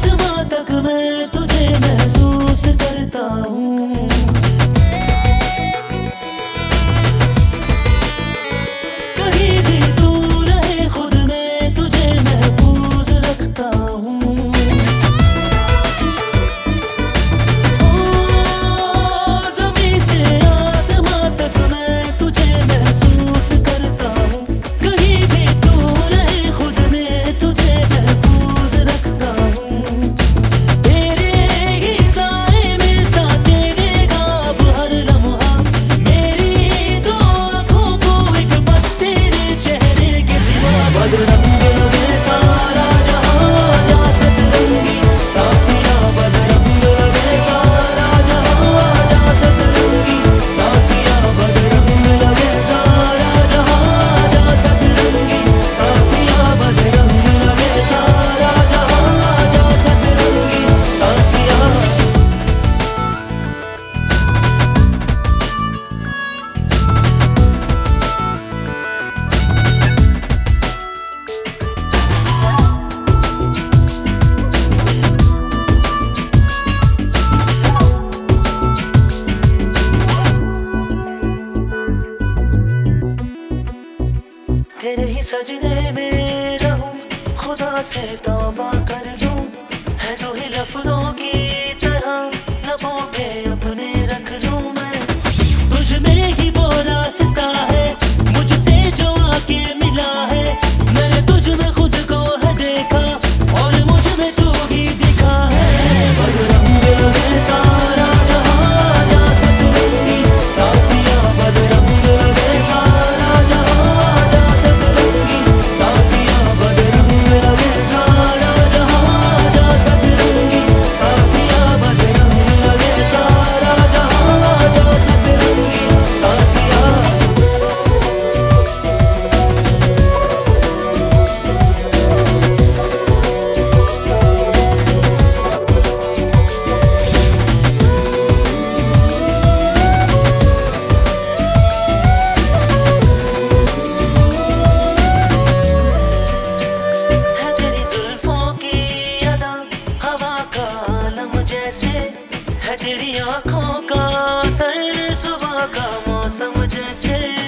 つまたくね सजदे में रहूँ खुदा से तौबा कर वजह से